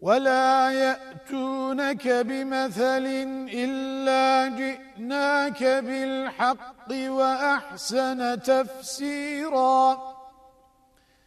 ولا يأتونك بمثل إلا جئناك بالحق وأحسن تفسيراً